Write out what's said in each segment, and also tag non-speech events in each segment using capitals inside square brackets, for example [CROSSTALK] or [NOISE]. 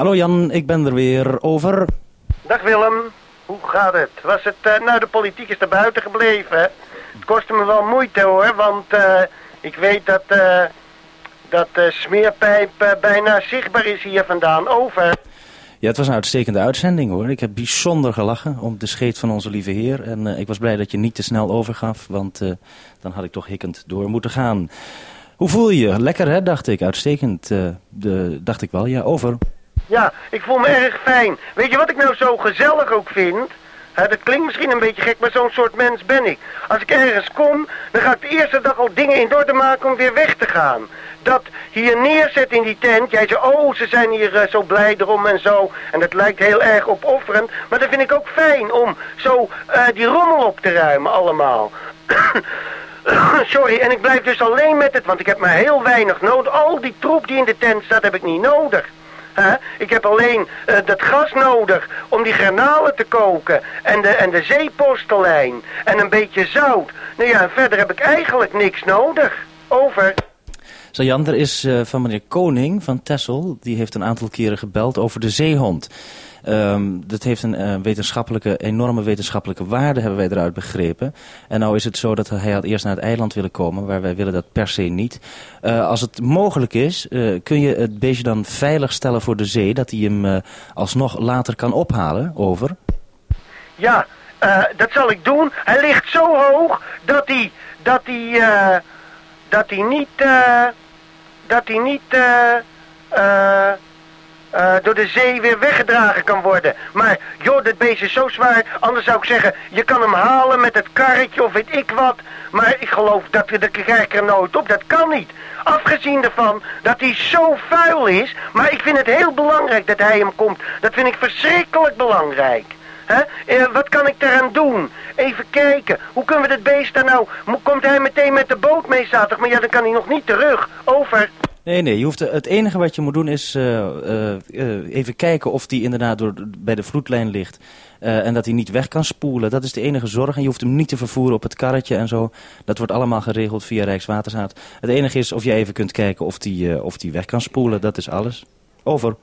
Hallo Jan, ik ben er weer over. Dag Willem, hoe gaat het? Was het, uh, nou de politiek is er buiten gebleven. Het kostte me wel moeite hoor, want uh, ik weet dat, uh, dat de smeerpijp bijna zichtbaar is hier vandaan. Over. Ja, het was een uitstekende uitzending hoor. Ik heb bijzonder gelachen om de scheet van onze lieve heer. En ik was blij dat je niet te snel overgaf, want dan had ik toch hikkend door moeten gaan. Hoe voel je je? Lekker hè, dacht ik. Uitstekend, de, dacht ik wel. Ja, over. Ja, ik voel me erg fijn. Weet je wat ik nou zo gezellig ook vind? dat klinkt misschien een beetje gek, maar zo'n soort mens ben ik. Als ik ergens kom, dan ga ik de eerste dag al dingen in orde maken om weer weg te gaan. Dat hier neerzet in die tent, jij zegt, oh, ze zijn hier uh, zo blij erom en zo. En dat lijkt heel erg opofferend, maar dat vind ik ook fijn om zo uh, die rommel op te ruimen allemaal. [COUGHS] Sorry, en ik blijf dus alleen met het, want ik heb maar heel weinig nodig. Al die troep die in de tent staat, heb ik niet nodig. Ik heb alleen uh, dat gas nodig om die granalen te koken. En de, en de zeepostelijn. En een beetje zout. Nou ja, verder heb ik eigenlijk niks nodig. Over. Zo Jan, er is uh, van meneer Koning van Tessel. Die heeft een aantal keren gebeld over de zeehond. Um, dat heeft een uh, wetenschappelijke, enorme wetenschappelijke waarde, hebben wij eruit begrepen. En nou is het zo dat hij had eerst naar het eiland willen komen, waar wij willen dat per se niet. Uh, als het mogelijk is, kun je het beestje dan veilig stellen voor de zee, dat hij hem alsnog later kan ophalen, over? Ja, dat zal ik doen. Hij ligt zo hoog dat hij, dat hij, dat hij niet, dat hij niet, eh uh, door de zee weer weggedragen kan worden. Maar joh, dit beest is zo zwaar. Anders zou ik zeggen, je kan hem halen met het karretje of weet ik wat. Maar ik geloof dat de krijg er nooit op. Dat kan niet. Afgezien ervan dat hij zo vuil is. Maar ik vind het heel belangrijk dat hij hem komt. Dat vind ik verschrikkelijk belangrijk. Eh, wat kan ik eraan doen? Even kijken. Hoe kunnen we dit beest daar nou... Komt hij meteen met de boot mee zaterdag? Maar ja, dan kan hij nog niet terug. Over. Nee, nee. Je hoeft, het enige wat je moet doen is uh, uh, even kijken of die inderdaad door, bij de vloedlijn ligt. En dat hij niet weg kan spoelen. Dat is de enige zorg. En je hoeft hem niet te vervoeren op het karretje en zo. Dat wordt allemaal geregeld via Rijkswaterstaat. Het enige is of je even kunt kijken of die, of die weg kan spoelen. Dat is alles. Over.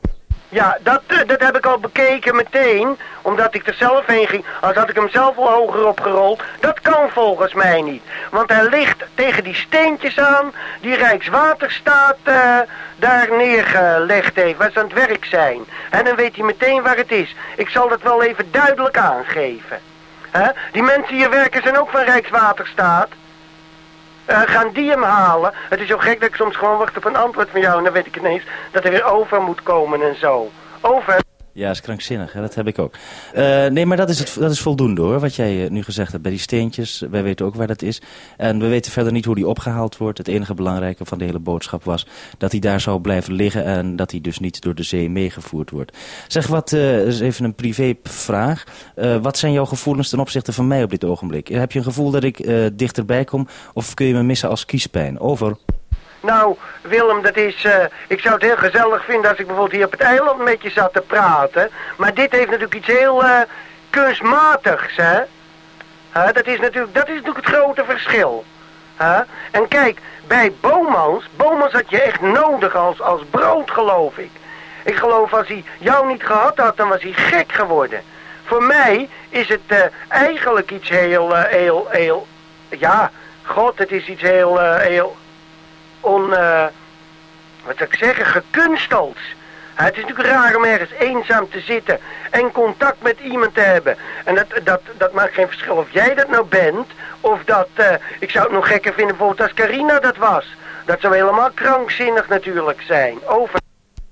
Ja, dat, eh, dat heb ik al bekeken meteen, omdat ik er zelf heen ging. Als had ik hem zelf al hoger opgerold. Dat kan volgens mij niet. Want hij ligt tegen die steentjes aan die Rijkswaterstaat uh, daar neergelegd heeft, waar ze aan het werk zijn. En dan weet hij meteen waar het is. Ik zal dat wel even duidelijk aangeven. Die mensen hier werken zijn ook van Rijkswaterstaat. Uh, gaan die hem halen? Het is zo gek dat ik soms gewoon wacht op een antwoord van jou. En dan weet ik ineens dat er weer over moet komen en zo. Over. Ja, is krankzinnig. Hè? Dat heb ik ook. Uh, nee, maar dat is, het, dat is voldoende hoor, wat jij uh, nu gezegd hebt bij die steentjes. Wij weten ook waar dat is. En we weten verder niet hoe die opgehaald wordt. Het enige belangrijke van de hele boodschap was dat hij daar zou blijven liggen... en dat hij dus niet door de zee meegevoerd wordt. Zeg, wat uh, is even een privévraag. wat zijn jouw gevoelens ten opzichte van mij op dit ogenblik? Heb je een gevoel dat ik dichterbij kom of kun je me missen als kiespijn? Over. Nou, Willem, dat is... Uh, ik zou het heel gezellig vinden als ik bijvoorbeeld hier op het eiland met je zat te praten. Maar dit heeft natuurlijk iets heel uh, kunstmatigs, hè? Dat, is natuurlijk, dat is natuurlijk het grote verschil. En kijk, bij Bomans, Bomans had je echt nodig als, als brood, geloof ik. Ik geloof als hij jou niet gehad had, dan was hij gek geworden. Voor mij is het uh, eigenlijk iets heel, heel, heel... Ja, god, het is iets heel, heel on, uh, wat zou ik zeggen, gekunsteld. Het is natuurlijk raar om ergens eenzaam te zitten en contact met iemand te hebben. En dat, dat, dat maakt geen verschil of jij dat nou bent, of dat, uh, ik zou het nog gekker vinden bijvoorbeeld als Carina dat was. Dat zou helemaal krankzinnig natuurlijk zijn. Over.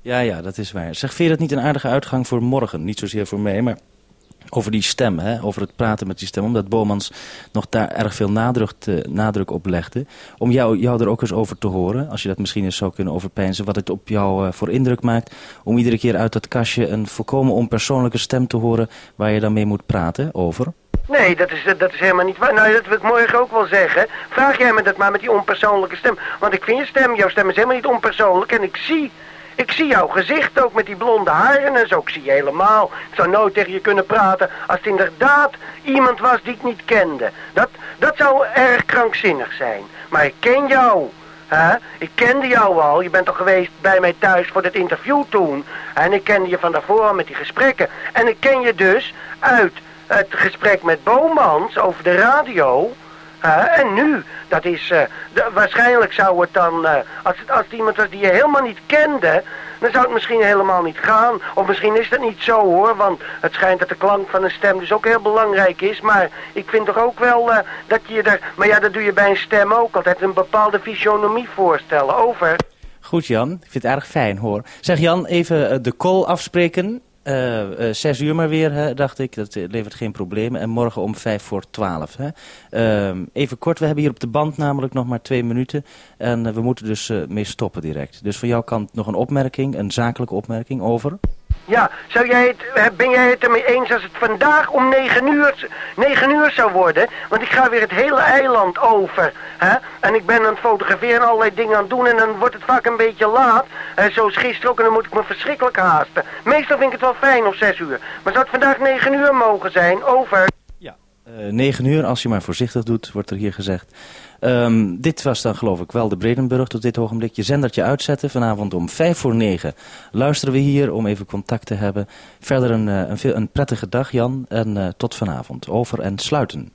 Ja, ja, dat is waar. Zeg, vind je dat niet een aardige uitgang voor morgen? Niet zozeer voor mij, maar over die stem, hè? over het praten met die stem. Omdat Bomans nog daar erg veel nadruk, nadruk op legde. Om jou, jou er ook eens over te horen, als je dat misschien eens zou kunnen overpeinzen. Wat het op jou uh, voor indruk maakt. Om iedere keer uit dat kastje een volkomen onpersoonlijke stem te horen waar je dan mee moet praten over. Nee, dat is, dat is helemaal niet waar. Nou, dat wil ik morgen ook wel zeggen. Vraag jij me dat maar met die onpersoonlijke stem. Want ik vind je stem, jouw stem is helemaal niet onpersoonlijk. En ik zie ik zie jouw gezicht ook met die blonde haren en zo. Ik zie je helemaal. Ik zou nooit tegen je kunnen praten als het inderdaad iemand was die ik niet kende. Dat, dat zou erg krankzinnig zijn. Maar ik ken jou. Hè? Ik kende jou al. Je bent al geweest bij mij thuis voor het interview toen. En ik kende je van daarvoor met die gesprekken. En ik ken je dus uit het gesprek met Bomans over de radio. Hè? En nu, dat is... eh, de- waarschijnlijk zou het dan... eh, als, het, als het iemand was die je helemaal niet kende... Dan zou het misschien helemaal niet gaan. Of misschien is dat niet zo hoor. Want het schijnt dat de klank van een stem dus ook heel belangrijk is. Maar ik vind toch ook wel dat je er... Maar ja, dat doe je bij een stem ook altijd. Een bepaalde fysionomie voorstellen. Over. Goed Jan, ik vind het erg fijn hoor. Zeg Jan, even de call afspreken. Eh, eh, zes uur maar weer, dacht ik. Dat eh, levert geen problemen. En morgen om vijf voor twaalf. Hè. Ehm, even kort, we hebben hier op de band namelijk nog maar twee minuten. En we moeten dus mee stoppen direct. Dus van jouw kant nog een opmerking, een zakelijke opmerking over. Ja, zou jij het, ben jij het ermee eens als het vandaag om 9 uur, 9 uur zou worden? Want ik ga weer het hele eiland over. Hè? En ik ben aan het fotograferen en allerlei dingen aan het doen. En dan wordt het vaak een beetje laat. Eh, zoals gisteren ook. En dan moet ik me verschrikkelijk haasten. Meestal vind ik het wel fijn om 6 uur. Maar zou het vandaag 9 uur mogen zijn? Over. Ja. 9 uur, als je maar voorzichtig doet, wordt er hier gezegd. Ehm, dit was dan geloof ik wel de Bredenburg tot dit ogenblik. Je zendertje uitzetten. Vanavond om vijf voor negen luisteren we hier om even contact te hebben. Verder een, eh, een, veel- een prettige dag Jan en eh, tot vanavond. Over en sluiten.